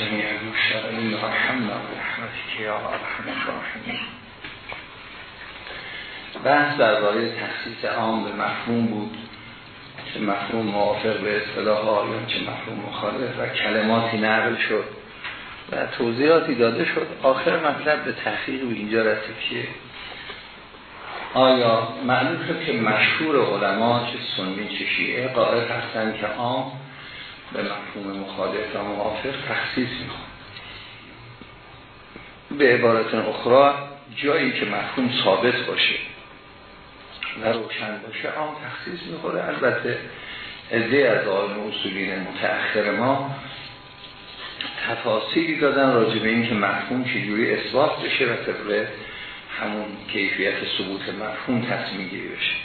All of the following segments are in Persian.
جميع المشتغلين وارحمنا برحمتك یا ارحم الراحمین بحث درباره تخصیص عام به مفهوم بود. چه مفهوم موافق به اصطلاح آیان چه مفهوم مخالف و کلماتی نقل شد و توضیحاتی داده شد. آخر مطلب به تحقیق به اینجا رسید که آیا معلوم شد که مشهور علما چه سنی چه شیعه قائل هستند که عام به مفهوم مخالف و موافق تخصیص می‌خواد به عبارت اخرى جایی که مفهوم ثابت باشه و روشن باشه عام تخصیص می‌خوره. البته عده از آن اصولین متأخر ما تفاصیلی دادن راجع به این که مفهوم چجوری اثبات بشه و طبق همون کیفیت ثبوت مفهوم تصمیم گیری بشه.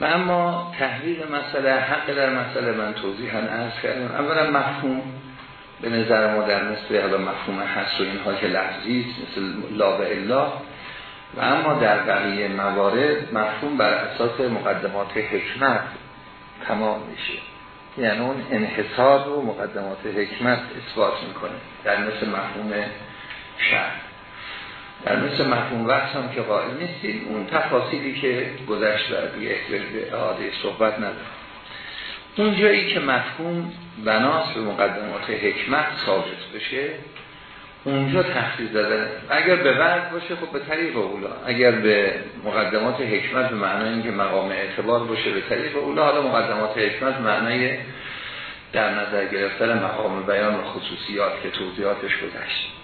و اما تحلیل مسئله حق در مسئله من توضیحا عرض کردم. اولا مفهوم به نظر ما در مثل حالا مفهوم هست و اینها که لفظی مثل لا و الا. و اما در بقیه موارد مفهوم بر اساس مقدمات حکمت تمام میشه. یعنی اون انحصار و مقدمات حکمت اثبات می‌کنه در مثل مفهوم شهر در مثل مفهوم وقت هم که قائل نیستیم اون تفاصیلی که گذشت و دیگه به اعاده صحبت نداره. اون جایی که مفهوم بناس به مقدمات حکمت ثابت بشه اونجا تخصیص دادن اگر به وقت باشه خب به طریق اولا. اگر به مقدمات حکمت به معنای اینکه مقام اعتبار باشه به طریق اولا. حالا مقدمات حکمت معنای در نظر گرفتن مقام بیان و خصوصیات که توضیحاتش گذشت.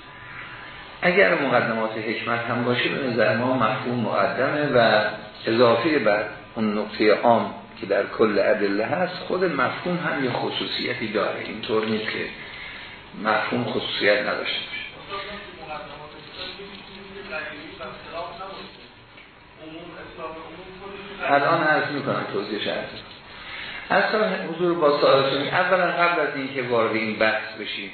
اگر مقدمات حکمت هم باشه به نظر ما مفهوم مقدمه و اضافه بر اون نقطه عام که در کل ادله هست خود مفهوم هم یه خصوصیتی داره. اینطور نیست که مفهوم خصوصیت نداشته باشه. الان عرض می‌کنم توضیح شرط. اصلا حضور با سوالتون اولا قبل از اینکه وارد این بحث بشیم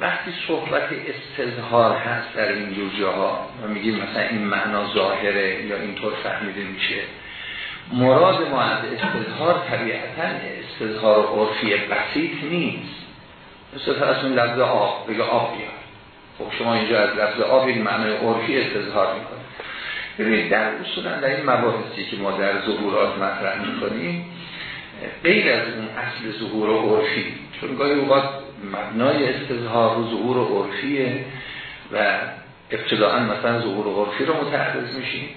وقتی صحبت استظهار هست در این دو جاها و میگیم مثلا این معنا ظاهره یا اینطور فهمیده میشه مراد ما از استظهار طبیعتا استظهار عرفی بسیط نیست. مثل فرض اون لفظ آب بگه آب بیار. خب شما اینجا از لفظ آب این معنای عرفی استظهار می‌کنه ببینید در اصولا در این مباحثی که ما در ظهورات مطرح می‌کنیم غیر از اون اصل ظهور و عرفی چون گاهی اوقات مبنای استظهار و ظهور عرفیه و ابتداعا مثلا ظهور عرفی رو متعرض میشیم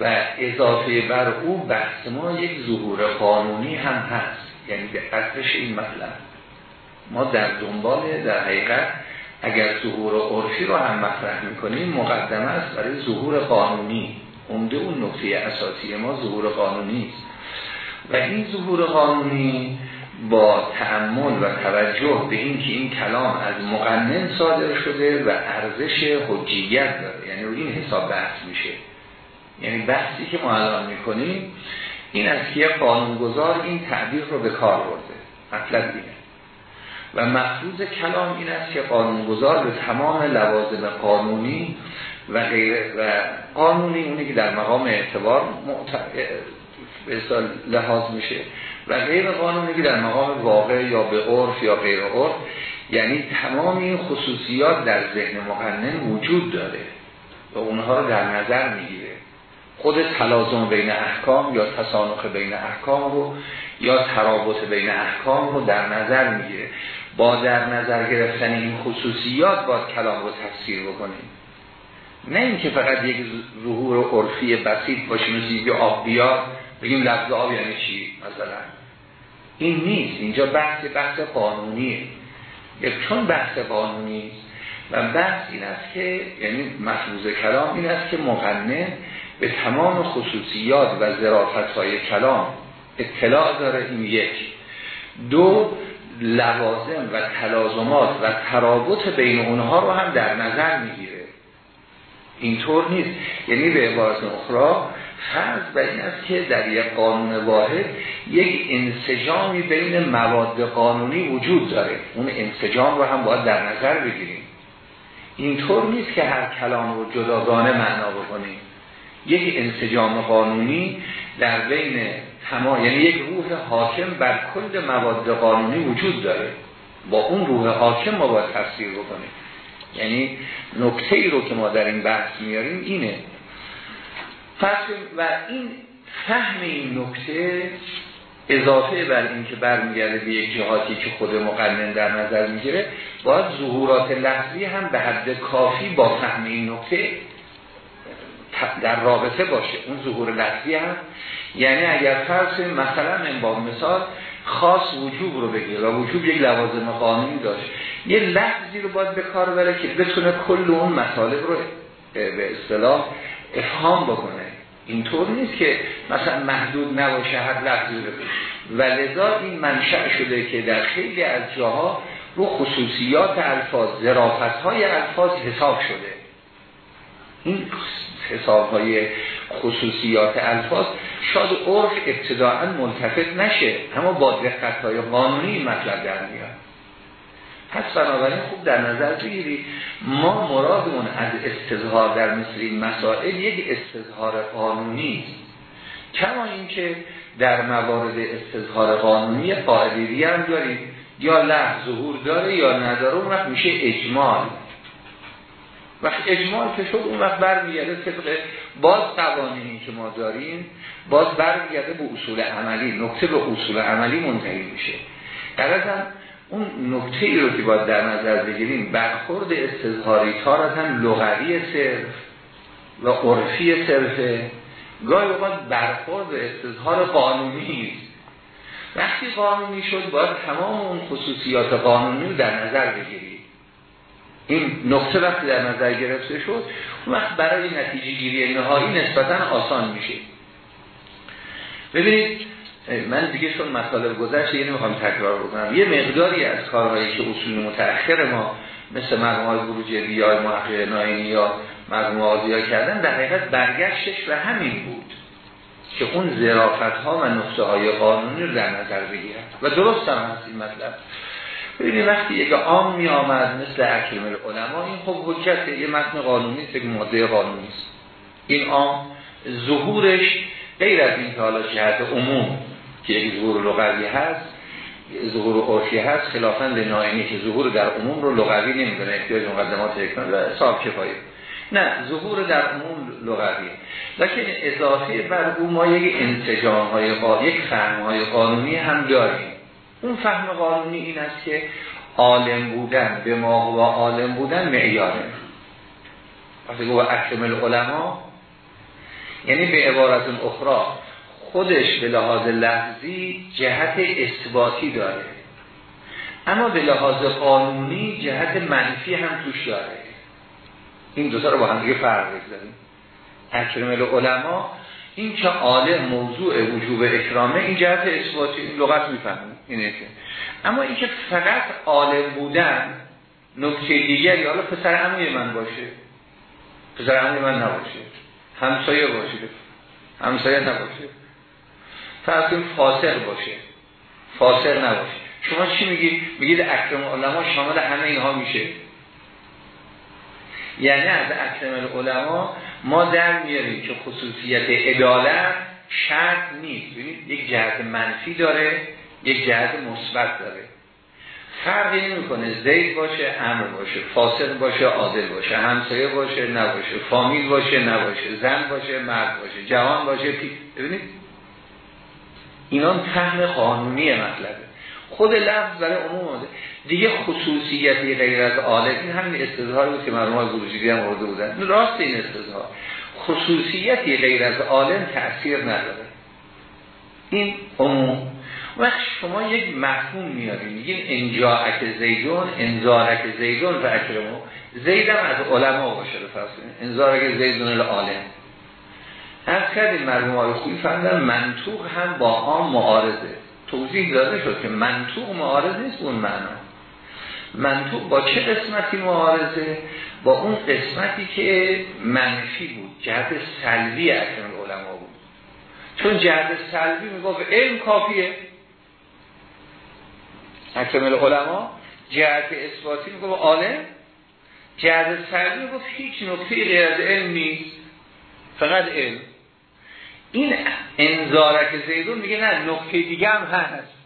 و اضافه بر او بحث ما یک ظهور قانونی هم هست. یعنی به قدرش این مطلب. ما در دنبال در حقیقت اگر ظهور عرفی رو هم مطرح می‌کنیم مقدمه است برای ظهور قانونی. عمده اون نقطه اساسی ما ظهور قانونی است. و این ظهور قانونی با تعمل و توجه به این که این کلام از مقنن صادر شده و ارزش حجیت داره. یعنی این حساب بحث میشه. یعنی بحثی که ما الان می‌کنیم این از که قانونگذار این تعبیر رو به کار برده. مطلب اینه. و مفروض کلام این است که قانونگذار به تمام لوازم قانونی و غیر و قانونی اونی که در مقام اعتبار لحاظ میشه و غیر قانونی در مقام واقع یا به عرف یا غیر عرف یعنی تمام این خصوصیات در ذهن مقنن وجود داره و اونها رو در نظر می‌گیره. خود تلازم بین احکام یا تصانخ بین احکام رو یا ترابط بین احکام رو در نظر می‌گیره. با در نظر گرفتن این خصوصیات باید کلام رو تفسیر بکنیم. نه اینکه فقط یک ظهور عرفی بسیط مثل یه آب بیاد بگیم لفظ آب یعنی چی مثلا؟ این نیست. اینجا بحث بحث قانونیه. یک چون بحث قانونی و بحث این است که یعنی مفروض کلام این است که مقنن به تمام خصوصیات و ظرافت های کلام اطلاع داره. این یک. دو لوازم و تلازمات و ترابط بین اونها رو هم در نظر می‌گیره. اینطور نیست. یعنی به عبارت اخرى فرض بر این است که در یک قانون واحد یک انسجامی بین مواد قانونی وجود داره. اون انسجام رو هم باید در نظر بگیریم. اینطور نیست که هر کلام رو جداگانه معنا بکنیم. یک انسجام قانونی در بین تمام یعنی یک روح حاکم بر کل مواد قانونی وجود داره. با اون روح حاکم ما باید تفسیر بکنیم. یعنی نکته ای رو که ما در این بحث میاریم اینه. و این فهم این نکته اضافه بر این که برمیگرده به یک جهاتی که خود مقنن در نظر می‌گیره باید ظهورات لحظی هم به حد کافی با فهم این نکته در رابطه باشه. اون ظهور لحظی هم یعنی اگر فرض مثلا من با مثال خاص وجوب رو بگیر و وجوب یک لوازم قانونی داشت یه لحظی رو باید به کار بره که بتونه کل اون مطالب رو به اصطلاح افهام بکنه. اینطور نیست که مثلا محدود نباشه هر لفظی رو و لذا این منشأ شده که در خیلی از جاها رو خصوصیات الفاظ ظرافت های الفاظ حساب شده. این حساب های خصوصیات الفاظ شاید عرف ابتداعا ملتفت نشه اما با دقت های قانونی مطلب در میاد. پس بنابراین خوب در نظر بگیرید ما مرادمون از استظهار در مثل این مسائل یک استظهار قانونی کما اینکه در موارد استظهار قانونی قاعدی هم داریم. یا لحظ ظهور داره یا نداره اون وقت میشه اجمال. وقت اجمال که شد اون وقت برمیگرده طبق باز قوانینی که ما داریم باز برمیگرده به اصول عملی. نکته به اصول عملی منتهی میشه. هم اون نکته ای رو که باید در نظر بگیریم برخورد استظهاری تار از هم لغوی صرف و عرفی صرفه. گاهی اوقات برخورد استظهار قانونی است وقتی قانونی شد باید تمام اون خصوصیات قانونی رو در نظر بگیریم. این نقطه وقتی در نظر گرفته شد اون وقت برای نتیجه گیری نهایی نسبتا آسان میشه. ببینید من دیگه چون مطالب گذشته یعنی می‌خوام تکرار بکنم. یه مقداری از کارهایی که اصول متأخر ما مثل مرموم های یا محقق ناینی یا مرموم آزیا کردن در حقیقت برگشتش و همین بود که اون زرافت ها و نقطه های قانونی رو در نظر بگیرن. و درست هم هست این مطلب. ببینید وقتی یک عام می آمد مثل اکرم العلماء این خب حجت یه متن قانونی است یک ماده قانونی است. این عام ظهورش غیر از این که حالا جهت عموم که ظهور لغوی هست ظهور عرفی هست خلافا به نائمی که ظهور در عموم رو لغوی نمی‌دونه احتیاج مقدمات حکمت و حساب کفایه. نه ظهور در عموم لغوی. لکن اضافه بر او ما یک انسجام های یک فهم های قانونی هم داریم. اون فهم قانونی این است که عالم بودن به ما و عالم بودن معیاره. وقتی گوه اکرم العلماء یعنی به عبارت اخرى خودش به لحاظ لحظی جهت اثباتی داره. اما به لحاظ قانونی جهت منفی هم توش داره. این دوتا رو با هم دیگه فرق بگذاریم اکرم العلماء این که عالم موضوع وجوب اکرامه این جهت اثباتی این لغت می‌فهمیم اینه که. اما این که فقط عالم بودن نکته دیگری حالا پسر عموی من باشه. پسر عموی من نباشه. همسایه باشه. همسایه نباشه. فرض فاسق باشه. فاسق نباشه. شما چی میگید؟ میگید اکرم علما شامل همه اینها میشه. یعنی از اکرم علما ما در میاریم که خصوصیت عدالت شرط نیست. ببینید یک جهت منفی داره یک جهت مثبت داره. فرقی نمی‌کنه. زید باشه امر باشه فاسق باشه عادل باشه همسایه باشه نباشه فامیل باشه نباشه زن باشه مرد باشه جوان باشه ببینید؟ اینا فهم قانونی مطلبه. خود لفظ برای عموم آمده دیگه خصوصیتی غیر از عالم این همین استظهار بود که مرموم بروجیدی هم آورده بودن. راست این استظهار. خصوصیتی غیر از عالم تأثیر نداره. این عموم. وقت شما یک مفهوم میاریم میگین انجاعک زیدون انزارک زیدون و اکرمو زیدم از علما باشه فرض انزارک زیدون العالم. از کردیم مرموم های خوبی منطوق هم با آن معارضه. توضیح داده شد که منطوق معارض نیست اون معنا. منطوق با چه قسمتی معارضه؟ با اون قسمتی که منفی بود جهت سلبی اکرم علما بود. چون جهت سلبی می‌گفت علم کافیه. اکرم علما جهت اثباتی می‌گفت عالم. جهت سلبی می‌گفت هیچ نکته غیر از علم نیست. فقط علم. این انذارک زیدون میگه نه نکته دیگه هم هست.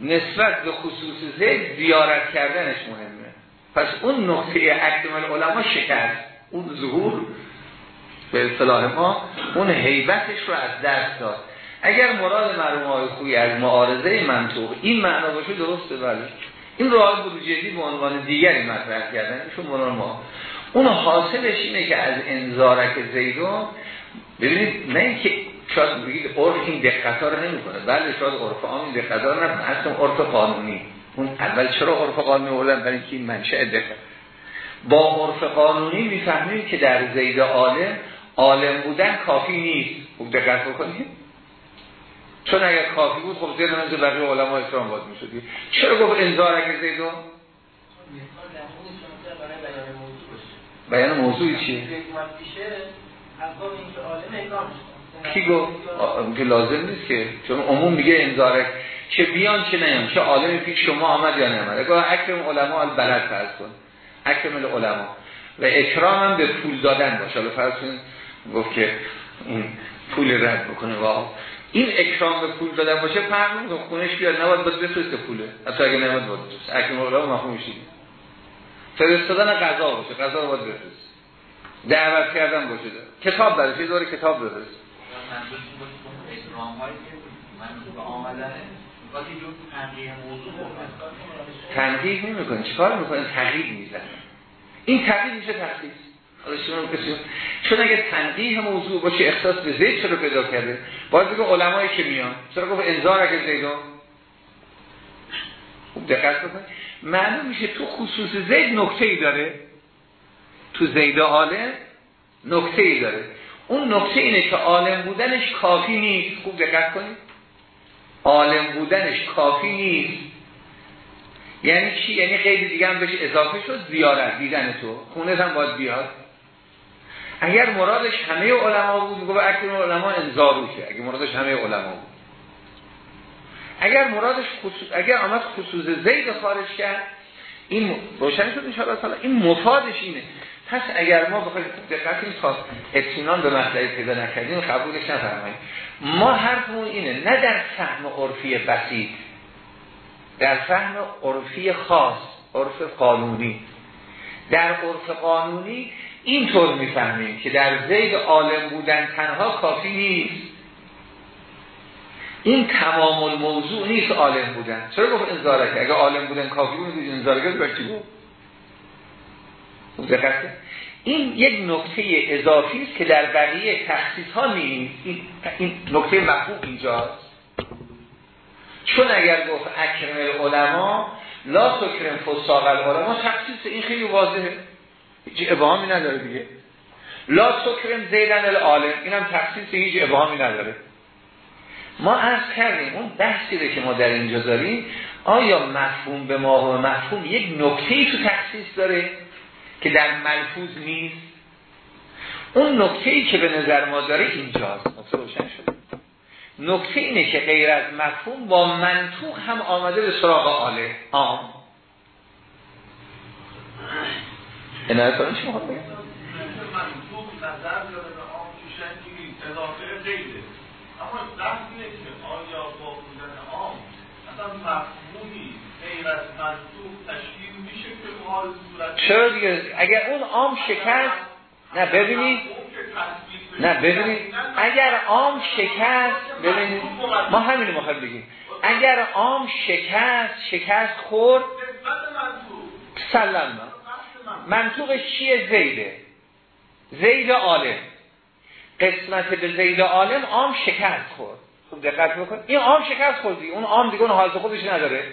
نسبت به خصوص زید زیارت کردنش مهمه. پس اون نقطه اکمل علما شکست. اون ظهور به اصطلاح ما اون حیبتش رو از دست داد. اگر مراد مرحوم های خوی از معارضه منطوق این معنا باشه درسته بله. این راه بروجیدی به عنوان دیگری مطرح کردن مراد ما. اون حاصلش اینه که از انذارک زیدون ببینید نه اینکه شاید بگید عرف این دقت ها رو نمی‌کنه. بله شاید عرف عام این دقت ها رو اصلا عرف قانونی. اون اول چرا عرف قانونی بردن برای اینکه این منشأ دقت. با عرف قانونی می‌فهمیم که در زید عالم عالم بودن کافی نیست. خوب دقت بکنید. چون اگر کافی بود خب زید منزل بقیه علما اسلام باز می‌شدی چرا گفت انذار اگر زیدون بیان موضوعی چیه؟ کی گفت؟ که لازم نیست که. چون عموم میگه انذارک چه بیان چه نیان. چه عالمی پیش شما آمد یا نمید اگه اکرم علما البلد فرض کن. اکرم العلماء و اکرام هم به پول دادن باشه. حالا فرض کن گفت که پول رد بکنه. واقعا این اکرام به پول دادن باشه فرق نمی‌کنه. خونش بیاد نباید باید بفرسته پوله. حتی اگه نباید باید بفرسته. اکرم العلماء مفهوم میشه. فرستادن قضا باشه. قضا رو باید بفرست دعوت کردن باشه. کتاب داره کتاب بفرست تنقیح نمی کنه چکار می‌کنه؟ تغییر می‌زنه. این تغییر میشه تخصیص چون اگه تنقیح موضوع باشه احساس به زید چرا پیدا کرده؟ باید بگه علمایی که میان. چرا گفت انذار اگه زیدون خوب دقت بکن معلوم میشه تو خصوص زید نکته ای داره. تو زید عالم نکته ای داره. اون نکته اینه که عالم بودنش کافی نیست. خوب دقت کنید. عالم بودنش کافی نیست. یعنی چی؟ یعنی قید دیگه هم بهش اضافه شد. زیارت دیدن تو. خونه هم باید بیاد. اگر مرادش همه علما بود میگه اکرم علما انذاروشه اگر مرادش همه علما بود. اگر مرادش خصوص اگر آمد خصوص زید خارج کرد این روشن شد ان این مفادش اینه. پس اگر ما بخوایم دقت این تا اطمینان به مسئله پیدا نکردیم قبولش نفرماییم ما حرفمون اینه نه در فهم عرفی بسیط در فهم عرفی خاص عرف قانونی. در عرف قانونی اینطور می‌فهمیم که در زید عالم بودن تنها کافی نیست. این تمام الموضوع نیست عالم بودن. چرا گفت انذارک؟ اگه عالم بودن کافی بود انذارک رو بود. این یک نکته اضافی است که در بقیه تخصیص ها نیست این نکته مفهوم اینجاست. چون اگر گفت اکرم العلماء لا سکرم فساق العلماء تخصیص این خیلی واضحه. هیچ ابهامی نداره دیگه. لا سکرم زیدن العالم اینم تخصیص هیچ ابهامی نداره. ما از کردیم اون بحثی که ما در اینجا داریم آیا مفهوم به ما و مفهوم یک نکته تو تخصیص داره؟ که در ملفوظ نیست. اون نکته ای که به نظر ما داره اینجاست. روشن شد. نکته اینه که غیر از مفهوم با منطوق هم آمده به سراغ آله. آم این از کنه چی مخواد بگم؟ اما بحث اینه که آیا با بودن آم اصلا مفهومی غیر از منطوق تشکیل چرا دیگه؟ اگر اون آم شکست نه ببینید نه ببینید اگر آم شکست ببینید ما همینو می‌خوایم بگیم. اگر آم شکست شکست خورد. سلام. منطوقش چیه؟ زیده. زید عالم. قسمت به زید عالم آم شکست خورد. خوب دقت بکن. این آم شکست خوردی اون آم دیگه اون حالت خودش نداره.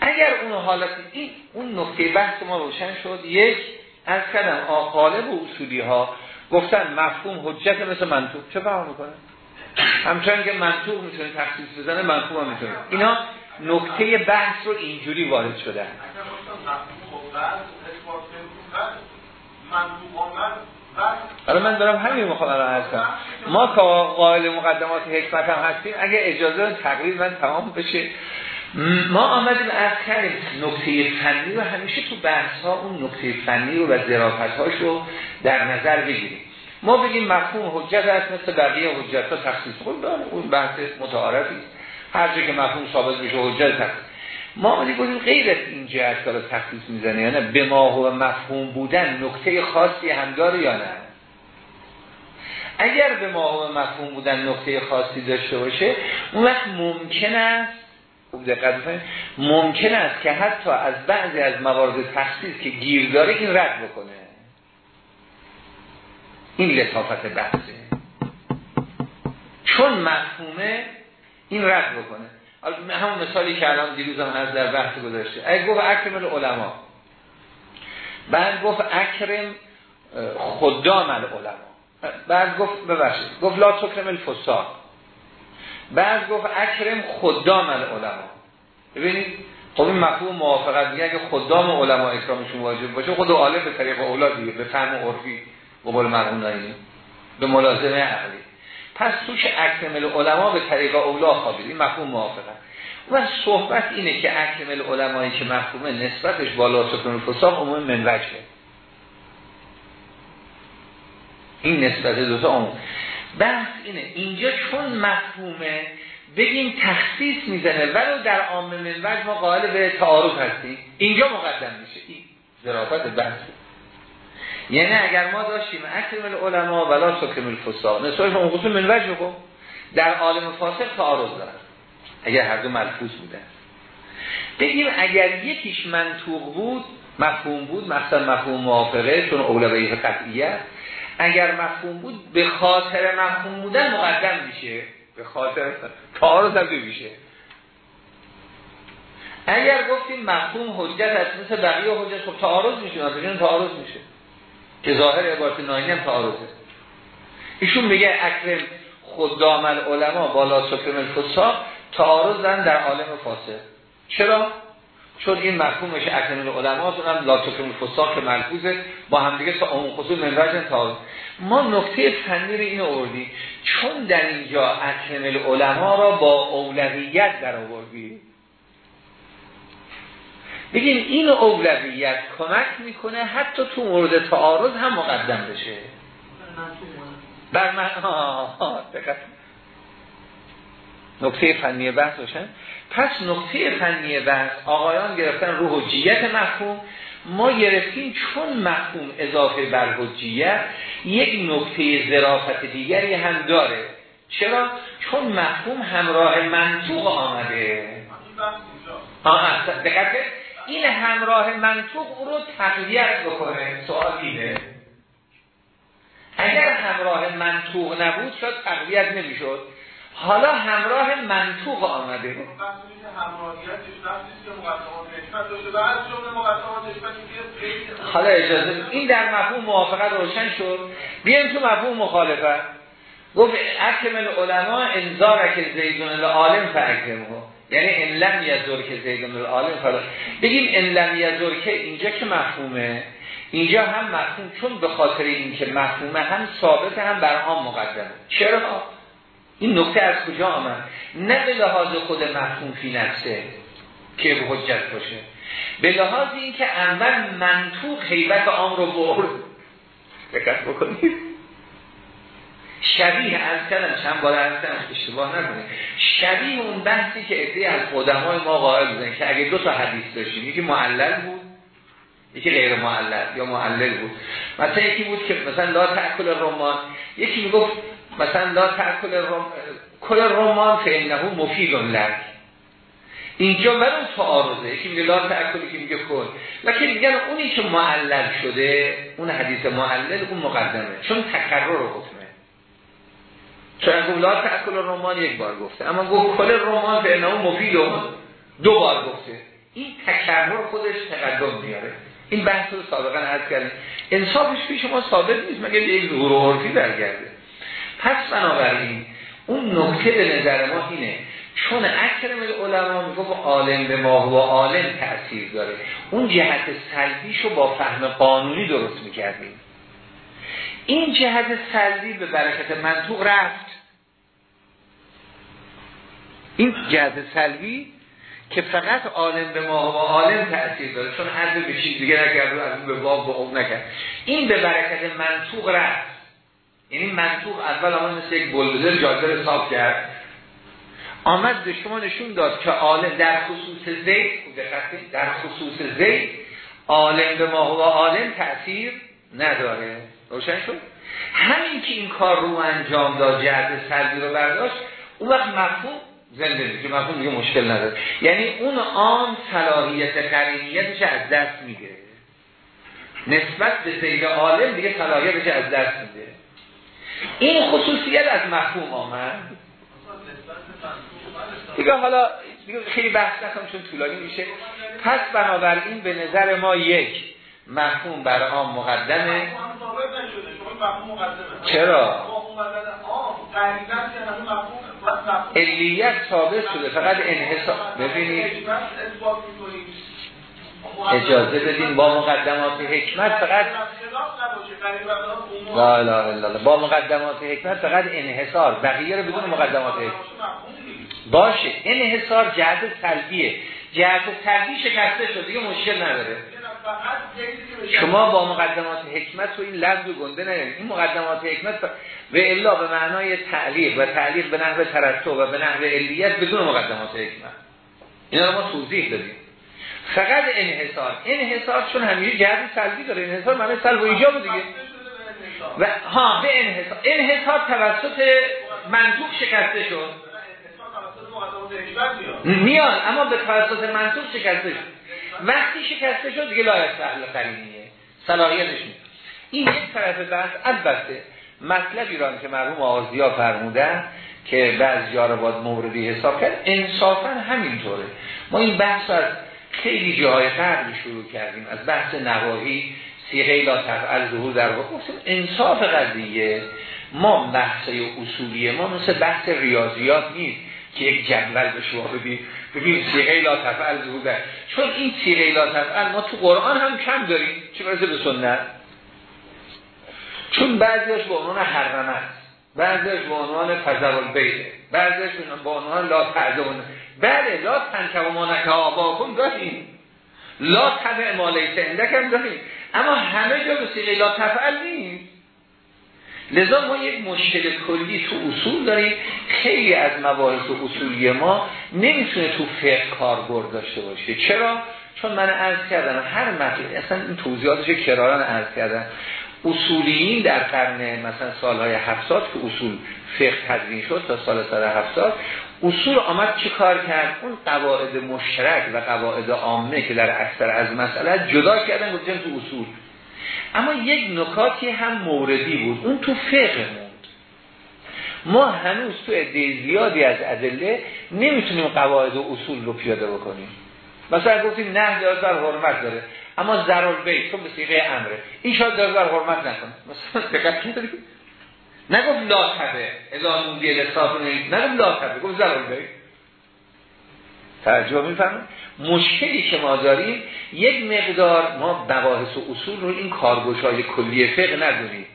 اگر اون حالت این اون نقطه بحث ما روشن شد. یک از کردم قالب و اصولی ها گفتن مفهوم حجت مثل منطوق. چه فهم می‌کنه؟ همچنان که منطوق می‌تونه تخصیص بزنه مفهوم هم می‌تونه. اینا نکته بحث رو اینجوری وارد شده حالا من دارم همین می‌خوام الان هستم ما که قائل مقدمات حکمت هم هستیم اگه اجازه تقریب من تمام بشه. ما آمدیم از کردیم نکته فنی رو همیشه تو بحث ها اون نکته فنی رو و ذرافت هاش در نظر بگیریم. ما بگیم مفهوم حجت هست مثل بقیه حجت ها تخصیص. خود داره اون بحث متعارفی هر جا که مفهوم ثابت بشه حجت هست ما آمدی گفتیم غیر از این جهت داره تخصیص می‌زنه یا نه؟ به ما و مفهوم بودن نکته خاصی هم داره یا نه؟ اگر به ما و مفهوم بودن نکته خاصی داشته باشه اون وقت ممکن است خوب دقت ممکن است که حتی از بعضی از موارد تخصیص که گیر داره این رد بکنه. این لطافت بحثه. چون مفهومه این رد بکنه. همون مثالی که الان دیروز هم از در بحث گذاشته. اگه گفت اکرم العلماء. بعد گفت اکرم خدام العلماء. بعد گفت ببخشید گفت لا تکرم الفساد بعد گفت اکرم خدام العلماء. ببینید خب این مفهوم موافقت میگه اگه خدام علما اکرامشون واجب باشه خود عالم به طریق اولادیه به فهم عرفی قبول مرحوم به ملازمه عقلی. پس توش اکرم العلماء به طریق اولا خوابید این مفهوم موافقه. و صحبت اینه که اکرم العلمایی که مفهومه نسبتش بالا سکن فساق عموم منوجه. این نسبت دوتا عموم. بحث اینه. اینجا چون مفهومه بگیم تخصیص می‌زنه ولو در عام منوج ما قائل به تعارض هستیم. اینجا مقدم میشه. این ظرافت بحثه یعنی اگر ما داشتیم اکرم العلماء ولا سکرم الفساق نسبت اون قسم من وجه در عالم فاسق تعارض دارن. اگر هر دو ملفوظ بودن. بگیم اگر یکیش منطوق بود مفهوم بود مثلا مفهوم موافقه چون اولویه قطعیه اگر مفهوم بود به خاطر مفهوم بودن مقدم میشه. به خاطر تعارض هم میشه. اگر گفتیم مفهوم حجت از مثل بقیه حجت خب تعارض میشه مثلا تعارض میشه. که ظاهر عبارت ناینی هم تعارضه. ایشون میگه اکرم خدام العلماء بالا سکرم الفساق تعارض در عالم فاسد چرا؟ چون این مفهومش اکرم العلماء هم لا سکرم الفساق که ملفوظه با هم دیگه اون خصوص منوجن تعارض ما نکته فنی رو این آوردی چون در اینجا اکرم العلماء را با اولویت در آوردی بگیم این اولویت کمک می‌کنه حتی تو مورد تعارض هم مقدم بشه. بر من نکته فنی بحث باشن پس نکته فنی بحث آقایان گرفتن رو حجیت مفهوم. ما گرفتیم چون مفهوم اضافه بر حجیت یک نکته ظرافت دیگری هم داره. چرا؟ چون مفهوم همراه منطوق آمده. آه این همراه منطوق او رو تقویت بکنه. سوال اینه. اگر همراه منطوق نبود شد تقویت نمی‌شد. حالا همراه منطوق آمده. حالا اجازه این در مفهوم موافقت روشن شد. بیایم تو مفهوم مخالفت. گفت اکمل علما انذار که زیدون العالم فاکرمه یعنی ان لم یزور که زیدون العالم فلا بگیم ان لم یزور که اینجا که مفهومه؟ اینجا هم مفهوم چون به خاطر این که مفهومه هم ثابت هم بر آن مقدمه. چرا؟ این نکته از کجا آمد؟ نه به لحاظ خود مفهوم فی نفسه که به حجت باشه. به لحاظ این که اول منطوق حیبت آن رو برد. دقت بکنید. شبیه از کردم چند بار از اشتباه نکنه. شبیه اون بحثی که ادهی از قدمای ما قائل بودن که اگه دو تا حدیث داشتیم یکی معلل بود یکی غیر معلل یا معلل بود. مثلا یکی بود که مثلا لا تأکل رمان یکی می‌گفت مثلا لا تأکل رمان کل رمان فینهو مفید لک. اینجا ولو تعارضه. یکی میگه لا تأکل یکی میگه کل. لکن میگن اونی که معلل شده اون حدیث معلل اون مقدمه. چون تکرر حکمه. چون گفت لا تأکل رمان یک بار گفته. اما گفت کل رمان انه مفید دو بار گفته. این تکرر خودش تقدم میاره. این بحث رو سابقا عرض کردیم. انصافش پیش ما ثابت نیست. مگر یک ظهور عرفی برگرده؟ پس بنابراین اون نکته به نظر ما اینه چون اکرم علما میگه عالم به ما و عالم تأثیر داره. اون جهت سلبیشو با فهم قانونی درست می‌کردیم. این جهت سلبی به برکت منطوق رفت. این جهت سلبی که فقط عالم به ما و عالم تأثیر داره چون عرض به چیز دیگه نکرد از اون به باب به نکرد. این به برکت منطوق رفت. یعنی منطوق اول آمد مثل یک بلدوزر جاده صاف کرد. آمد به شما نشون داد که عالم در خصوص زید در خصوص زید عالم به ما و عالم تأثیر نداره. روشن شد؟ همین که این کار رو انجام داد جهت سلبی رو برداشت اون وقت مفهوم زنده میشه مفهوم دیگه مشکل نداره. یعنی اون آن صلاحیت قرینیتش از دست میده نسبت به زید عالم دیگه صلاحیتش از دست میده این خصوصیت از مفهوم آمد. دیگه حالا دیگه خیلی بحث نکنم چون طولانی میشه. پس بنابراین به نظر ما یک مفهوم بر آن مقدمه. چرا؟ علیت ثابت شده. فقط انحصار. ببینید. اجازه بدین با مقدمات حکمت فقط لا لا لا با مقدمات حکمت فقط انحصار. بقیه رو بدون مقدمات حکمت. باشه. انحصار جهت سلبیه جهت سلبی شکسته شده. دیگه مشکل نداره. شما با مقدمات حکمت و این لفظ گنده نیارید این مقدمات حکمت و الا به معنای تعلیق و تعلیق به نحو ترتب و به نحو علیت بدون مقدمات حکمت. اینا رو ما توضیح دادیم. فقط انحصار. انحصار چون همیشه جهت سلبی داره. انحصار معنی سلب و ایجاب دیگه. و ها به انحصار. انحصار توسط منطوق شکسته شد. میاد اما به توسط منطوق شکسته شد. وقتی شکسته شد دیگه لایق سهل قرینیه صلاحیتش نیست. این یک طرف بحث البته مطلب ایران که مرحوم آزیا فرمودن که بعضی رو باید موردی حساب کرد انصافا همینطوره. ما این بحث از خیلی جاهای قبل شروع کردیم. از بحث نواهی سیغه لا تفعل ظهور در واقع. انصاف قضیه. ما بحث اصولی ما مثل بحث ریاضیات نیست که یک جدول به شما بدید ببین سیغه لا تفعل ظهور چون این سیغه لا تفعل ما تو قرآن هم کم داریم. چه برسه به سنت؟ چون بعضیش به عنوان حرمت بعضیش به عنوان فضل البیت بعضیش به عنوان لا تعدون بله لا تنکب ما نکه آباکم داریم. لا تبع مالیس اندک هم داریم. اما همه جا به سیغه لا تفعل نیست. لذا ما یک مشکل کلی تو اصول داریم. خیلی از مباحث اصولی ما نمی‌تونه تو فقه کاربرد داشته باشه. چرا؟ چون من عرض کردم هر مطلب اصلا این توضیحاتش کراران عرض کردم. اصولیین در قرن مثلا سالهای هفتاد که اصول فقه تدوین شد تا سال سال هفتاد اصول آمد چه کار کرد؟ اون قواعد مشترک و قواعد عامه که در اکثر از مسئله جدا کردن گفتن تو اصول. اما یک نکاتی هم موردی بود اون تو فقه موند. ما هنوز تو عده زیادی از ادله نمی‌تونیم قواعد و اصول رو پیاده بکنیم. مثلا گفتیم نه در حرمت داره اما ضرر بیت چون به سیغه امره. این شاید در حرمت نکنه. مثلا کردید نگفت لا تبه. اذا نودی لصاف نگفت لا تبه. گفت ضرر بیت ترجمه می‌فهمید مشکلی که ما داریم یک مقدار ما مباحث و اصول رو این کارگوشای کلی فقه نداریم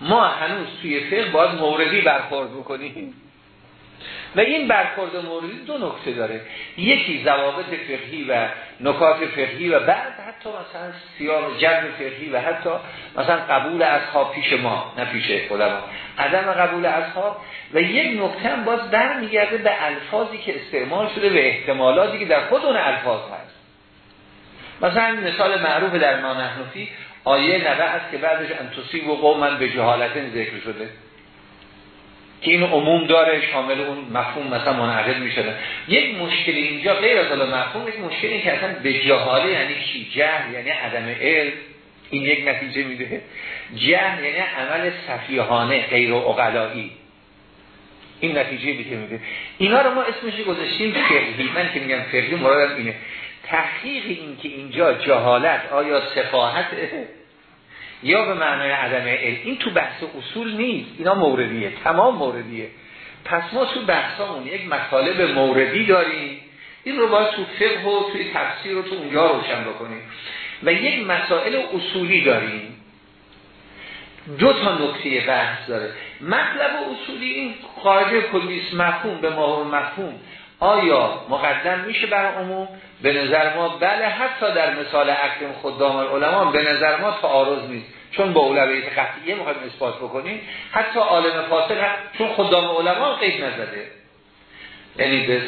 ما هنوز توی فقه باید موردی برخورد بکنیم. و این برخورد موردی دو نکته داره. یکی ضوابط فقهی و نکات فقهی و بعد حتی مثلا سیاه جرم فقهی و حتی مثلا قبول اصحاب پیش ما نه پیش خودم عدم قبول اصحاب. و یک نکته هم باز برمیگرده به الفاظی که استعمال شده و احتمالاتی که در خود اون الفاظ هست. مثلا مثال معروف در نانحنفی آیه نبع است که بعدش انتوسی و قومن به جهالت ذکر شده. که این عموم داره شامل اون مفهوم مثلا منعقد میشه یک مشکل اینجا غیر از مفهوم یک مشکلی که اصلا به جهاله یعنی چی؟ جهل یعنی عدم علم. این یک نتیجه میده. جهل یعنی عمل صفیحانه غیر اقلایی. این نتیجه که میده. اینا رو ما اسمش گذاشتیم فقهی. من که میگم فقهی مرادم اینه. تحقیق این که اینجا جهالت آیا صفاحت یا به معنای عدم علم این تو بحث اصول نیست. اینا موردیه تمام موردیه. پس ما تو بحثامون یک مطالب موردی داریم. این رو باید تو فقه و توی تفسیر رو تو اونجا روشن بکنیم. و یک مسائل اصولی داریم. دو تا نکته بحث داره. مطلب اصولی این خارج کلیس مفهوم به ما مفهوم. آیا مقدم میشه بر عموم؟ به نظر ما بله حتی در مثال اکرم خدام العلماء به نظر ما تعارض نیست. چون با اولویت قطعیه می‌خوایم اثبات بکنیم حتی عالم فاصل هم چون خدام علما قید نزده. یعنی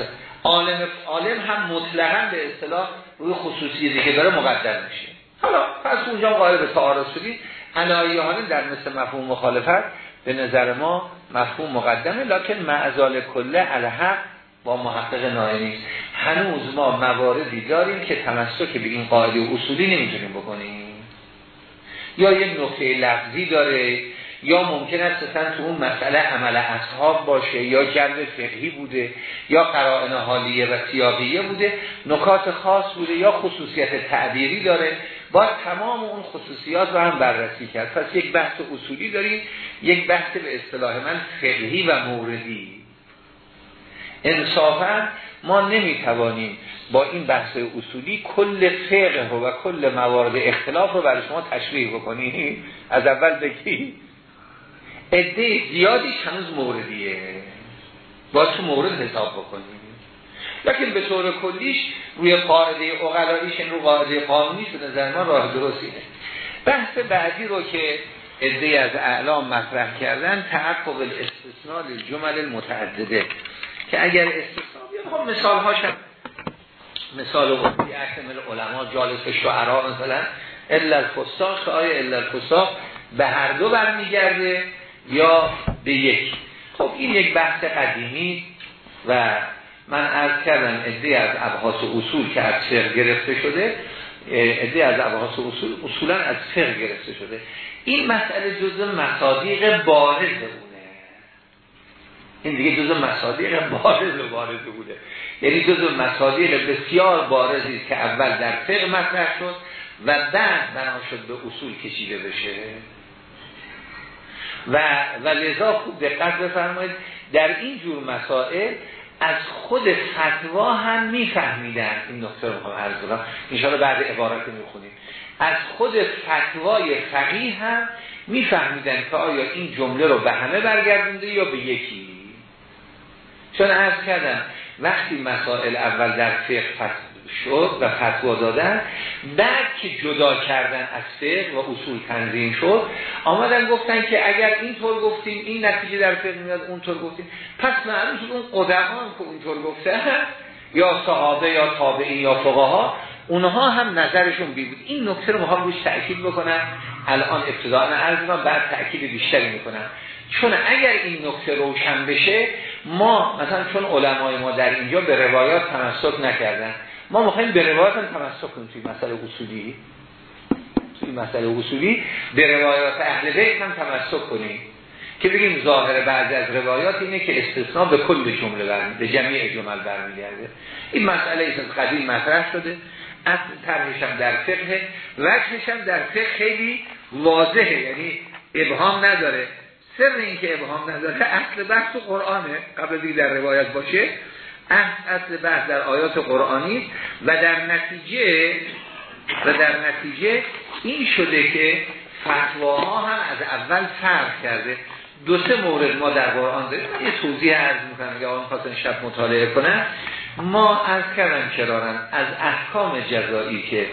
عالم عالم هم مطلقا به اصطلاح روی خصوصیتی که داره مقدم میشه. حالا پس اونجا قائل به تعارض شدید علایه در مثل مفهوم مخالفت به نظر ما مفهوم مقدمه لکن معزال کله الحق با محقق نائمی هنوز ما مواردی داریم که تمسک به این قاعده اصولی نمی‌تونیم بکنیم. یا یک نقطه لفظی داره یا ممکن است مثلا تو اون مسئله عمل اصحاب باشه یا جلب فقهی بوده یا قرائن حالیه و سیاقیه بوده نکات خاص بوده یا خصوصیت تعبیری داره. باید تمام اون خصوصیات رو هم بررسی کرد. پس یک بحث اصولی داریم یک بحث به اصطلاح من فقهی و موردی. انصافا ما نمی‌توانیم با این بحث اصولی کل فقه و کل موارد اختلاف رو برای شما تشریح بکنیم. از اول بگی. عده زیادی هنوز موردیه. با تو مورد حساب بکنیم. لیکن به طور کلیش روی قاعده اقلاییش رو قاعده قانونی شده نظر ما راه درستینه بحث بعدی رو که عده از اعلام مطرح کردن تحقق الاستثناء للجمل المتعدده. که اگر استثناء بیاد خب مثال هاشم مثال وقتی اکمل علما جالس شعرا مثلا الا الفساق که آیا الا الفساق به هر دو برمیگرده یا به یک. خب این یک بحث قدیمی و من از کردم ادهی از ابحاث اصول که از فقه گرفته شده ادهی از ابحاث اصول اصولا از فقه گرفته شده. این مسئله جزء مصادیق بارز بوده این دیگه جزء مصادیق بارز بارز بوده. یعنی جزء مصادیق بسیار بارزی که اول در فقه مطرح شد و بعد بنا شد به اصول کشیده بشه. و و لذا خوب دقت بفرمایید در این جور مسائل از خود فتوا هم میفهمیدن این نقطه رو می‌خوام عرض کنم ان بعد عبارت می‌خونیم. از خود فتوای فقیه هم میفهمیدن که آیا این جمله رو به همه برگردونده یا به یکی. چون عرض کردم وقتی مسائل اول در فقه شد و فتوا دادن بعد که جدا کردن از فقه و اصول تنظیم شد آمدن گفتن که اگر اینطور گفتیم این نتیجه در فقه میاد اونطور گفتیم. پس معلوم شد اون قدمان که اونطور گفته یا صحابه یا تابعین یا فقها اونها هم نظرشون بی بود. این نکته رو می‌خوام روش تأکید بکنم. الان ابتداء عرض من بعد تأکید بیشتری می‌کنم. چون اگر این نکته روشن بشه ما مثلا چون علمای ما در اینجا به روایات تمسک نکردن ما می‌خوایم به روایات هم تمسک کنیم توی مسئله اصولی. توی مسئله اصولی به روایات اهل بیت هم تمسک کنیم که بگیم ظاهر بعضی از روایات اینه که استثناء به کل جمله برمیده به جمعی جمل برمیگرده. این مسئله ایست از قدیم مطرح شده. اصل طرحش در فقه. وجهش هم در فقه خیلی واضحه یعنی ابهام نداره. سر این که ابهام نداره اصل بحث قرآنه قبل دیگه در روایت باشه اصل بحث در آیات قرآنی و در نتیجه و در نتیجه این شده که فتواها هم از اول فرق کرده. دو سه مورد ما در قرآن داریم. یه توضیح عرض می‌کنم یا آن خواستن شب مطالعه کنن. ما از کردم کرارم از احکام جزایی که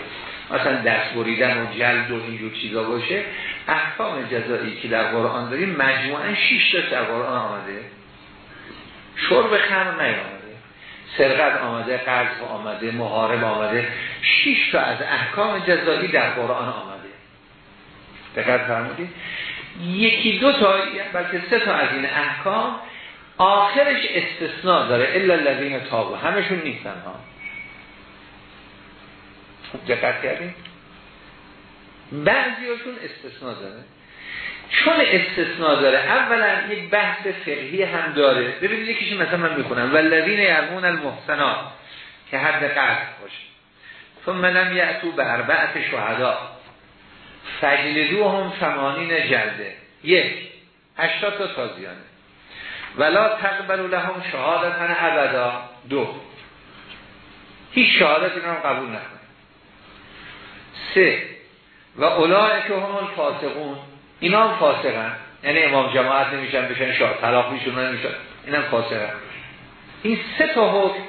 مثلا دست بریدن و جلد و اینجور چیزا باشه احکام جزایی که در قرآن داریم مجموعا 6 تا در قرآن آمده. شرب خمر نیامده. سرقت آمده قرض آمده محارب آمده. 6 تا از احکام جزایی در قرآن آمده. دقت فرمودید؟ یکی دو تا بلکه سه تا از این احکام آخرش استثناء داره. الا الذین تابو همشون نیستن ها. دقت کردیم بعضیاشون استثناء داره. چون استثناء داره اولا یک بحث فقهی هم داره. ببینید یکیش مثلا من می‌کنم والذین یرمون المحسنات که حد قصد باشه. ثم لم یعتو به اربعت شهدا. فجلدو هم ثمانین جلده. یک هشتاد تا تازیانه. ولا تقبل لهم شهادتن ابدا. دو هیچ شهادت اینا رو قبول نکنه سه و اولای که هم الفاسقون. اینا هم فاسقن. یعنی امام جماعت نمیشن بشن شاه. طلاق میشون نمیشن. این هم فاسقن. این سه تا حکم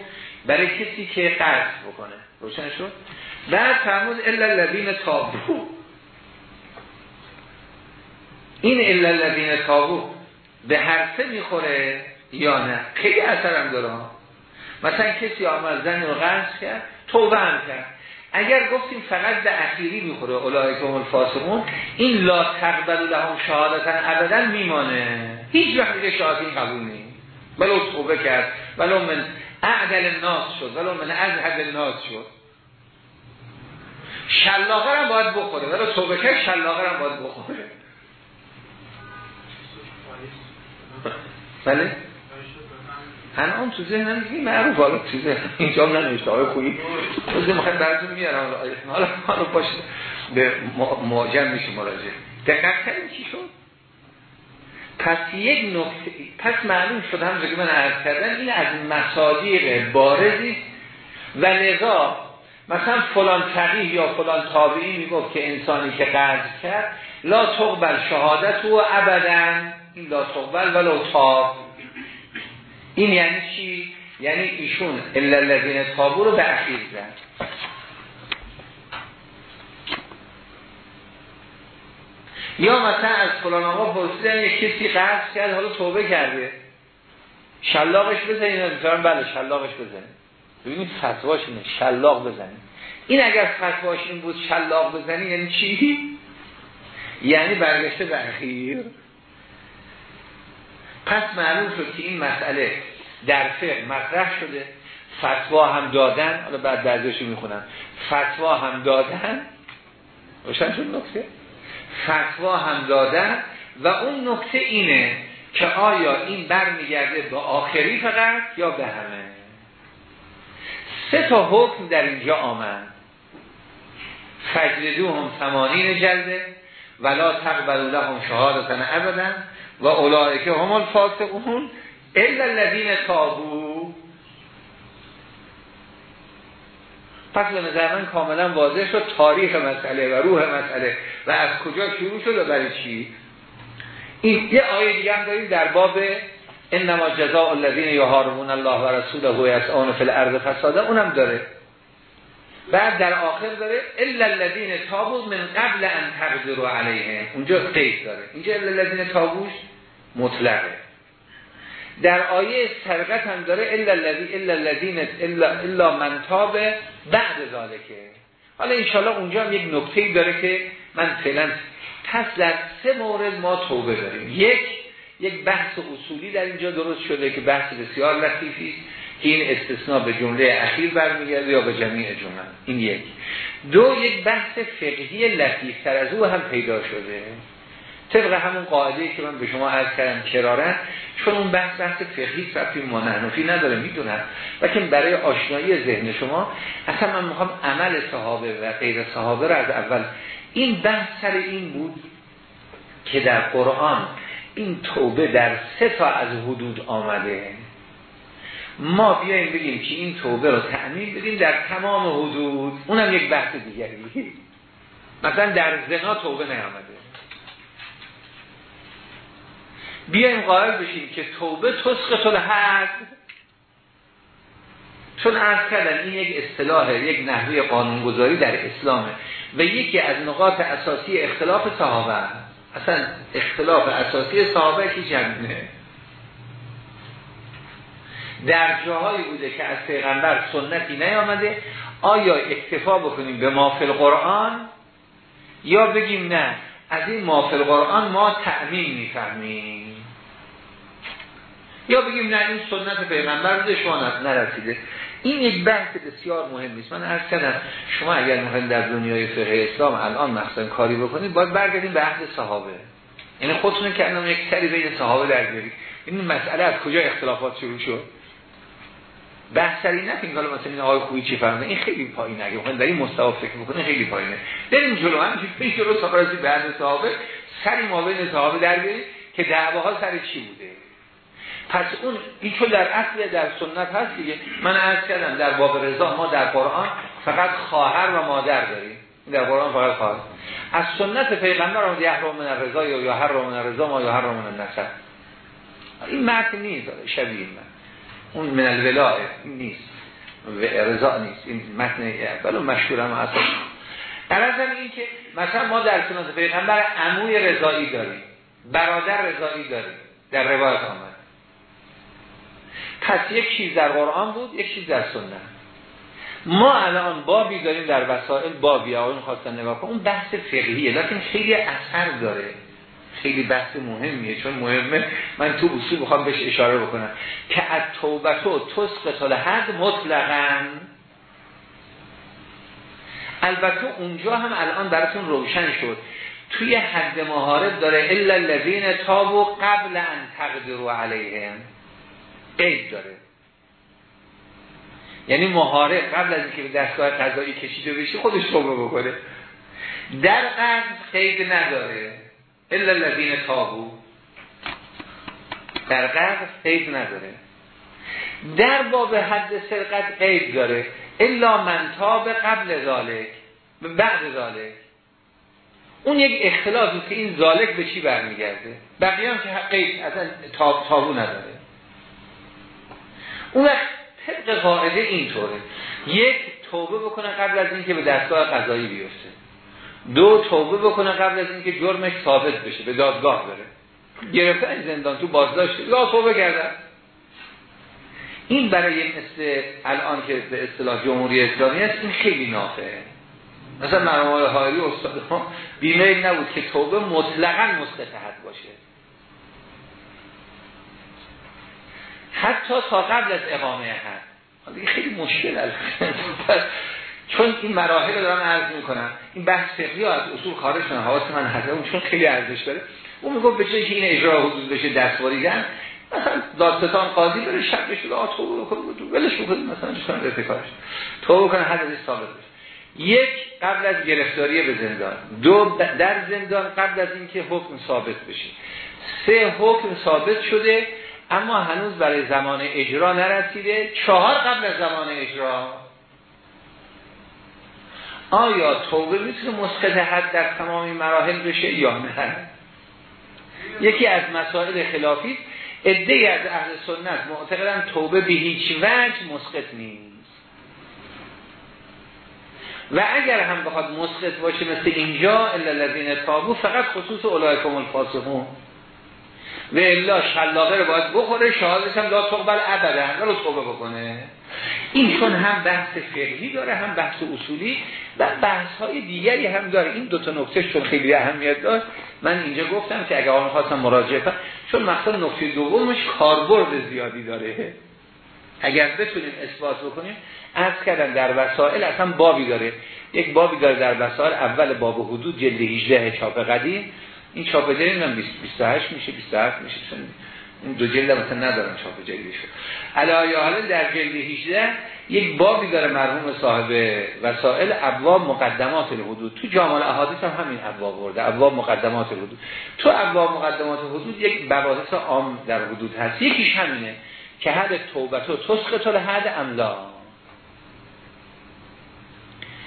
برای کسی که قرض بکنه. روشن شد؟ بعد فرمود الا الذین تابو. این الا الذین تابو به هر سه می‌خوره یا نه؟ خیلی اثر هم داره. مثلا کسی آمد زن رو قرض کرد توبه هم کرد. اگر گفتیم فقط به اخیری می‌خوره اولایکم الفاسقون این لا تقبل لهم شهادتن ابدا میمانه. هیچ وقت دیگه شهادت قبول نیست. ولو توبه کرد ولو من اعدل الناس شد ولو من اذهب الناس شد. شلاغه هم باید بخوره ولو توبه کرد شلاغه هم باید بخوره. بله؟ اون تو ذهنم دیگه معروف. حالا تو ذهن اینجا ننوشته آقای خویی. تو می‌خوایم براتون میارم حالا حالا باشه به معجم میشه مراجعه. دقیق کردیم چی شد؟ پس یک نکته پس معلوم شد هم که من عرض کردم این از مصادیق بارزی و لذا مثلا فلان تقیه یا فلان تابعی می‌گفت که انسانی که قرض کرد لا تقبل شهادت و ابدا. این لا تقبل ولو تاب. این یعنی چی؟ یعنی ایشون الا الذین تابو رو به اخیر زد. یا مثلا از فلان آقا پرسیدن یک کسی قرض کرد حالا توبه کرده. شلاقش بزنید مثلا بله شلاقش بزنید. ببینید فتواش اینه شلاق بزنید. این اگر فتواش این بود شلاق بزنید یعنی چی؟ یعنی برگشته به اخیر پس معلوم شد که این مسئله در فقه مطرح شده. فتوا هم دادن حالا بعد درزشو می‌خونم. فتوا هم دادن روشن شد نکته؟ فتوا هم دادن و اون نکته اینه که آیا این برمیگرده به آخری فقط یا به همه؟ سه تا حکم در اینجا آمد. فجردو هم ثمانین جلده ولا تقبلو لهم شهادتن ابدا. و اولائکه هم الفاسقون الا الذین تابو. پس به نظر من کاملا واضح شد تاریخ مسئله و روح مسئله. و از کجا شروع شد و برای چی؟ این یه آیه دیگه هم داریم در باب انما جزاء الذین یحاربون الله و رسوله و یسعون فی الارض فسادا. اونم داره. بعد در آخر داره الا الذین تابوا من قبل ان تقدروا علیهم. اونجا قید داره. اینجا الا الذین تابوش مطلقه. در آیه سرقت هم داره الا الذی الا الذین الا الا من تاب بعد ذالکه حالا انشالله اونجا هم یک نکته داره که من فعلا پس در سه مورد ما توبه داریم. یک یک بحث اصولی در اینجا درست شده که بحث بسیار لطیفی این استثناء به جمله اخیر برمیگرده یا به جمعی جمله؟ این یک. دو یک بحث فقهی لطیف تر از او هم پیدا شده. طبق همون قاعده که من به شما عرض کردم کرارن چون اون بحث بحث فقهی رفتی ما نحنفی نداره می‌دونم. که برای آشنایی ذهن شما اصلا من می‌خوام عمل صحابه و غیر صحابه رو از اول این بحث سر این بود که در قرآن این توبه در سه تا از حدود آمده. ما بیاییم بگیم که این توبه رو تعمین بدیم در تمام حدود. اونم یک بحث دیگری. مثلا در زنا توبه نیامده. بیایم قائل بشیم که توبه تسقط الحد چون عرض کردن این یک اصطلاح یک نحوه قانونگذاری در اسلامه و یکی از نقاط اساسی اختلاف صحابه. اصلا اختلاف اساسی صحابه که جمعه در جاهایی بوده که از پیغمبر سنتی نیامده آیا اکتفا بکنیم به مافل قرآن؟ یا بگیم نه از این مافل قرآن ما تأمین می‌فهمیم یا بگیم نه این سنت پیغمبر بوده شما نرسیده. این یک بحث بسیار مهم نیست. من عرض کردم شما اگر مهم در دنیای فقه اسلام الان مثلا کاری بکنید باید برگردیم به عهد صحابه. یعنی خودتون کردم یک سری بین صحابه درگیری این مسئله از کجا اختلافات شروع شد؟ بحث سری نکنید حالا مثلا این آقای خوبی چی فهمه این خیلی پایینه اگه بخواید در این مستوى فکر بکنید خیلی پایینه. بریم جلو. هم پیش جلو. سفرازی به عهد صحابه سری ما بین صحابه درگیری که دعواها سر چی بوده؟ پس اون این چون در اصل در سنت هست دیگه. من عرض کردم در باب رضا ما در قرآن فقط خواهر و مادر داریم. در قرآن فقط خواهر. از سنت پیغمبر هم یحرم من رضا یا یا هر من رضا ما یا هر من النسب. این متن نیست شبیه من اون من الولاه این نیست. و رضا نیست این متن ولو مشهور هم در این که مثلا ما در سنت پیغمبر عموی رضایی داریم برادر رضایی داریم در روایت آمد. پس یک چیز در قرآن بود یک چیز در سنت. ما الان بابی داریم در وسائل بابی آقایون خواستن نگاه کن اون بحث فقهیه لیکن خیلی اثر داره. خیلی بحث مهمیه چون مهمه. من تو اصول بخوام بهش اشاره بکنم. که از توبت و تسق حد مطلقا. البته اونجا هم الان براتون روشن شد. توی حد مهارت داره الا الذین تابوا قبل ان تقدروا علیهم. قید داره. یعنی مهاره قبل از اینکه به دستگاه قضایی کشیده بشه خودش توبه بکنه. در قبل قید نداره. الا الذین تابو در قبل قید نداره. در باب حد سرقت قید داره. الا من تاب قبل ذالک بعد ذالک اون یک اختلافی که این ذالک به چی برمیگرده؟ بقیه هم که قید اصلا تاب تابو نداره. اون وقت طبق قاعده اینطوره. یک توبه بکنه قبل از اینکه به دستگاه قضایی بیفته. دو توبه بکنه قبل از اینکه جرمش ثابت بشه به دادگاه بره. گرفته این زندان تو بازداشت یا توبه کردن. این برای مثل الان که به اصطلاح جمهوری اسلامی است این خیلی نافعه. مثلا مرمال هایی استاد ما بیمه نبود که توبه مطلقا مستحد باشه. حتی تا قبل از اقامه دیگه خیلی مشکل چون این مراحل رو دارم عرض می‌کنم این بحث فقهی از اصول خارج شدن حواس من هست اون چون خیلی ارزش داره. اون می‌گفت به جایی که این اجرا حدود بشه دستواریدن مثلا دادستان قاضی بره شب بشه آ تو بکنه ولش بکنه مثلا چون ارتکابش. تو بکنه حد از ثابت بشه. یک قبل از گرفتاری به زندان. دو در زندان قبل از اینکه حکم ثابت بشه. سه حکم ثابت شده اما هنوز برای زمان اجرا نرسیده. چهار قبل از زمان اجرا. آیا توبه می‌تونه مسقط حد در تمامی مراحل بشه یا نه؟ یکی از مسائل خلافی ادهی از اهل سنت معتقدن توبه به هیچ وجه مسقط نیست. و اگر هم بخواد مسقط باشه مثل اینجا الا الذین تابو فقط خصوص اولئکم الفاسقون. و الا شلاقه رو باید بخوره شهادش هم لا تقبل ابدا رو توبه بکنه. این چون هم بحث فقهی داره هم بحث اصولی و بحث های دیگری هم داره. این دو تا نکته چون خیلی اهمیت داشت. من اینجا گفتم که اگر آن خواستم مراجعه کنم چون مثلا نکته دومش کاربرد زیادی داره. اگر بتونیم اثبات بکنیم از کردن در وسائل اصلا بابی داره. یک بابی داره در وسائل اول باب حدود جلد 18 چاپ قدیم. این چاپ جدید هم 28 میشه 27 میشه این دو جلد مثلا ندارن چاپ جدیدشو علایه حالا در جلد 18 یک بابی داره مرحوم صاحب وسائل ابواب مقدمات الحدود. تو جامع احادیث هم همین ابواب ورده ابواب مقدمات الحدود. تو ابواب مقدمات الحدود یک مباحث عام در حدود هست. یکیش همینه که حد توبت و تسخط حد املا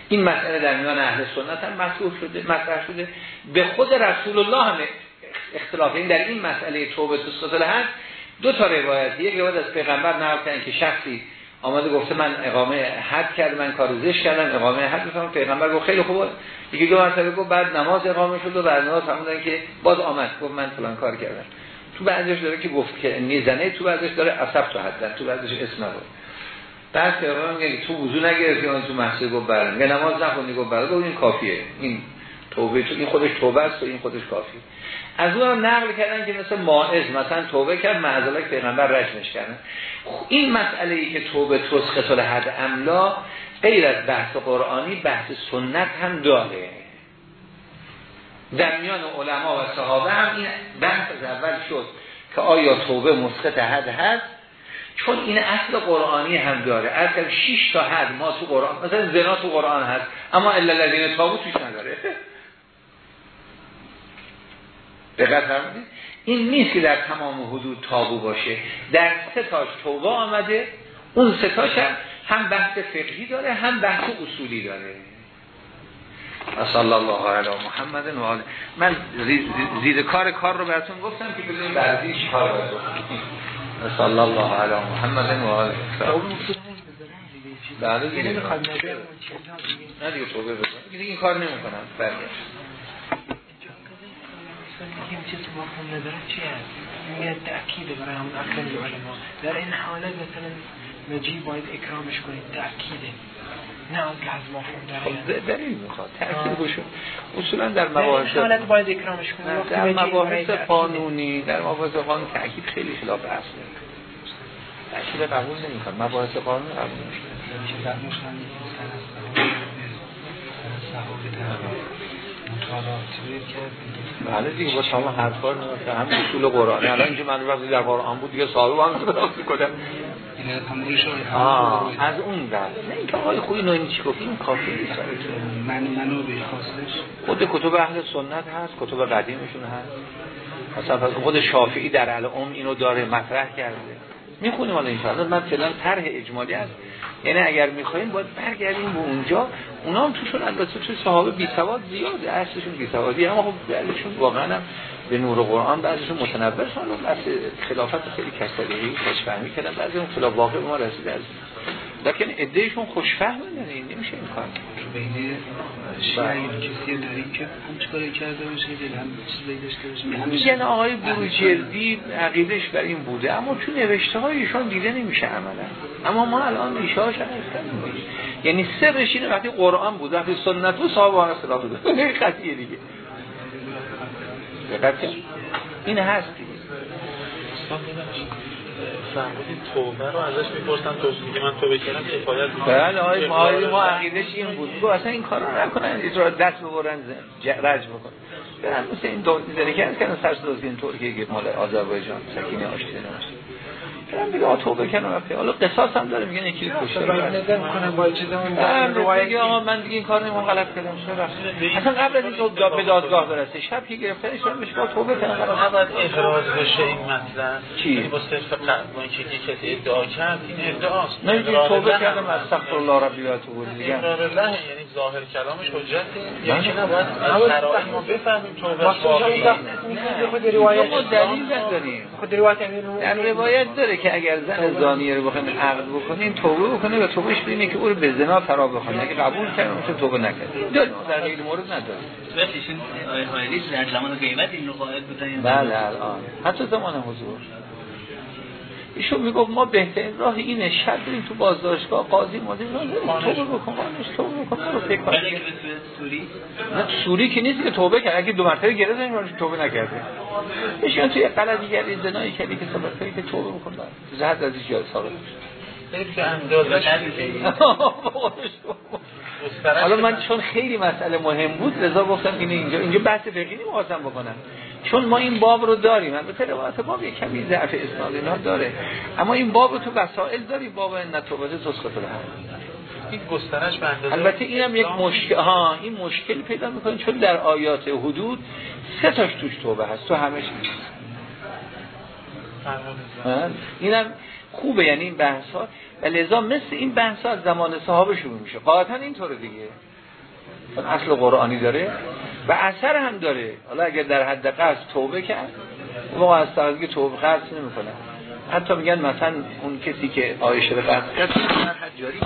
این مسئله در میان اهل سنت هم مسئول شده مطرح شده. به خود رسول الله هم اختلاف این در این مسئله توبه تسخط هست. دو تا روایت. یک روایت از پیغمبر نقل کردن که شخصی آمده گفته من اقامه حد کرد من کار زشت کردم اقامه حد گفتم پیغمبر گفت خیلی خوبه. دیگه دو مرتبه گفت بعد نماز اقامه شد و بعد نماز فرمودن که باز آمد. گفت من فلان کار کردم. تو بعضیش داره که گفت که نیزنه تو بعضیش داره عصب تو حد تو بعضیش اسم نبود. بعد پیغمبر میگه تو وضو نگرفتی اون تو مسجد گفت بله. میگه نماز نخوندی گفت بله. این کافیه. این توبه تو این خودش توبه است و این خودش کافیه. از اون نقل کردن که مثل ماعز مثلا توبه کرد معذالک پیغمبر رجمش کردن. این مسئله ای که توبه تسخط حد املا غیر از بحث قرآنی بحث سنت هم داره. در میان علما و صحابه هم این بحث از اول شد که آیا توبه مسخط حد هست؟ چون این اصل قرآنی هم داره. از 6 تا حد ما تو قرآن مثلا زنا تو قرآن هست اما الا الذین تابو توش نداره. دقت فرمودید؟ این نیست که در تمام حدود تابو باشه. در سه تاش توبه آمده اون سه تاش هم, هم بحث فقهی داره هم بحث اصولی داره. صلی الله علی محمد و آله. من زیر کار کار رو براتون گفتم که ببینید بعدی کار رو صلی الله علی محمد و آله. بله دیگه. نه دیگه توبه بزن دیگه این کار نمی کنم برگشت میگیم چیز مفهوم نداره چی هست؟ میگه تأکیده برای همون اکثر علما در این حالت مثلا نجیب باید اکرامش کنید تأکیده. نه از از مفهوم خب دلیل می‌خواد تأکید بشون اصولا در مباحث حالت باید اکرامش کنید در مباحث قانونی در مباحث قانون تأکید خیلی خلاف اصله تأکید قبول نمی‌خواد مباحث قانون قبول نمیشه در بله دیگه با شما حرفا نه هم اصول قرآن الان اینجا من وقتی در قرآن بود دیگه صاحب هم کنم آه از اون در. نه اینکه آقای خوبی نوعی چی گفت؟ این کافی نیست. من منو به خواستش خود کتب اهل سنت هست کتب قدیمشون هست. مثلا خود شافعی در العم اینو داره مطرح کرده. می‌خونیم حالا این من فعلا طرح اجمالی است یعنی اگر می‌خوایم باید برگردیم به اونجا. اونا هم توشون البته توی صحابه بی سواد زیاده اصلشون بی سوادی اما خب بعضیشون واقعا هم به نور قرآن بعضیشون متنبر شدن. بس خلافت خیلی کسری خوشفهمی کردن. بعضی اون خلاف واقع ما رسیده از لکن ادهشون خوشفهم یعنی نمیشه این کار بین شیعه کسی داریم که هم چکاری کرده باشه؟ هم چیزایی داشته باشه. میگن آقای بروجردی عقیدش بر این بوده. اما چون نوشته های ایشان دیده نمیشه عملا. اما ما الان ریشه هاش یعنی سرش اینه وقتی قرآن بود وقتی سنت و صاحب آن اصلاح بوده نه قطعیه دیگه این هست دیگه. فرمودین توبه رو ازش می‌پرسن تو میگه من توبه کردم افایت بله آقای ما ما عقیدش این بود. گفت اصلا این کارا رو نکنن اجرا دست ببرن رج بکن. برن مثل این دو زنی کردن سرس دوزی این طور که مال آذربایجان سکینه آشتی نماشه برم دیگه توبه کنم رفته حالا قصاص هم داره میگن یکی کشته نظر کنم با چیزمون روایت آقا من دیگه این کار نمی‌خوام غلط کردم اصلا قبل از اینکه به دادگاه برسه شب که گرفتنش رو میشه با توبه کنم نباید احراز بشه این مطلب. چی؟ یعنی با صرف با اینکه کسی ادعا کرد این ادعاست. نه دیگه توبه کردم از استغفر الله ربی و اتوب دیگه اقرار الله یعنی ظاهر کلامش حجته یعنی که نباید شرایط ما بفهمیم توبه واقعی خود روایت دلیل نداریم. خود روایت در روایت داره که اگر زن زانیه رو بخوایم عقد بکنیم توبه بکنه و توبهش بینه که او رو به زنا فرا بخونه اگه قبول کنه میشه توبه نکنه داریم در غیر مورد نداره. آیه در زمان غیبت این رو بودن بله الان. حتی زمان حضور. ایشون می‌گفت ما بهترین راه اینه شب بریم تو بازداشتگاه قاضی ماضی توبه بکن توبه بکن رو فکر کن. سوری؟ نه سوری که نیست که توبه کرد. اگه دو مرتبه گرفت این توبه نکرده. ایشون توی غلطی کردی زنایی کردی که سبب کردی که توبه بکن. زهد از ایجاد سابق حالا من چون خیلی مسئله مهم بود رضا گفتم اینه اینجا. اینجا بحث فقهی نمی‌خواستم بکنم. چون ما این باب رو داریم البته روایت باب یک کمی ضعف اسناد اینا داره. اما این باب رو تو وسائل داری باب نتوبه تسخط هم این گسترش به اندازه البته اینم یک مشکل ها این مشکل پیدا می‌کنه چون در آیات حدود سه تاش توش توبه هست. تو همش نیست. اینم خوبه یعنی این بحث ها و لذا مثل این بحث ها از زمان صحابه شروع میشه. قاطعا اینطوره دیگه. اصل قرآنی داره. و اثر هم داره. حالا اگر در حد قصد توبه کرد موقع از طرفی توبه قصد نمی‌کنه. حتی میگن مثلا اون کسی که آیشه به قصد کرد جاری.